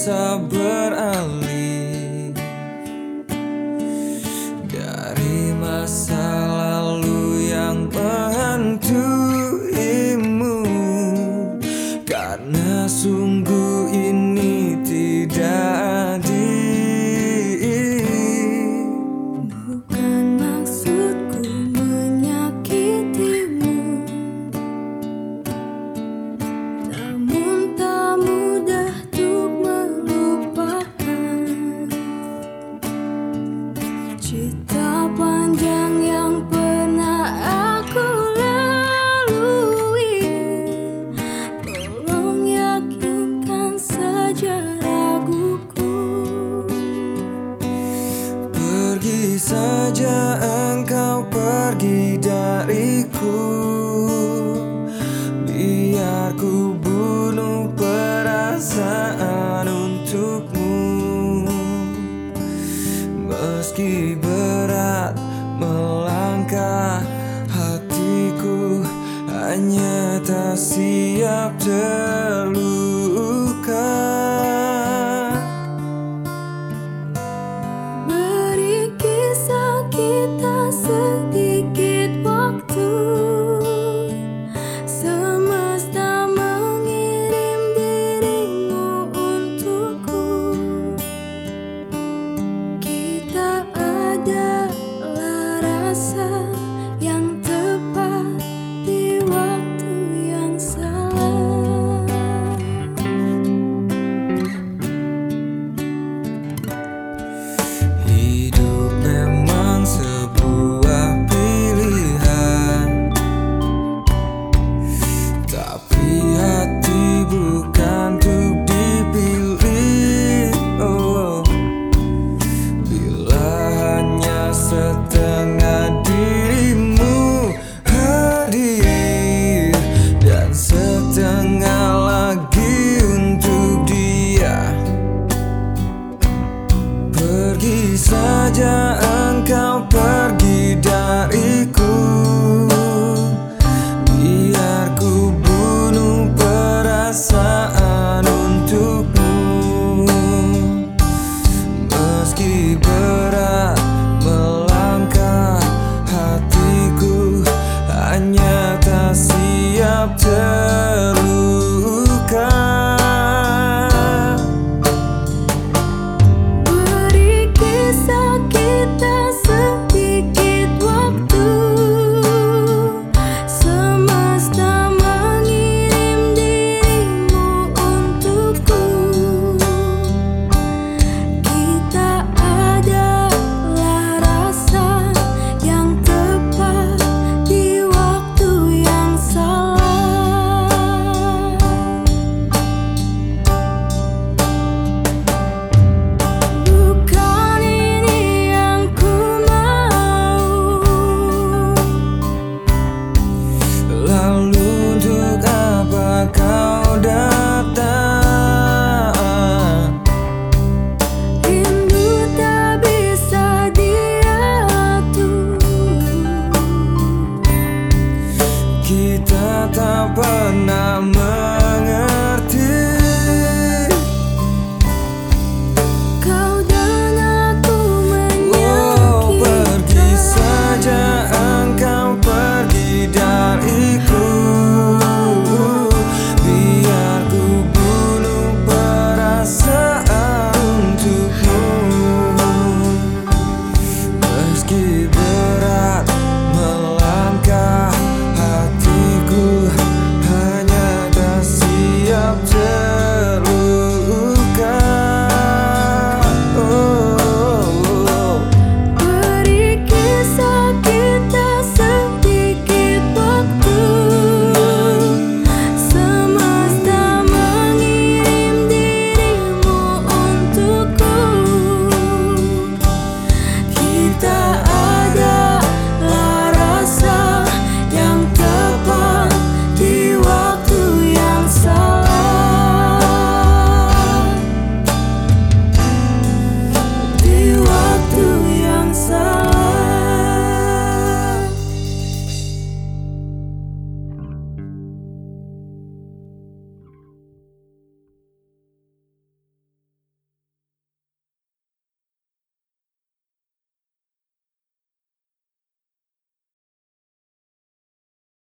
bisa beralih. Dari masa lalu yang menghantuimu karena sungguh Cerita panjang yang pernah aku lalui. Tolong yakinkan saja raguku. Pergi saja engkau pergi dariku berat melangkah hatiku. Hanya tak siap terluka 아 Pergi tak pernah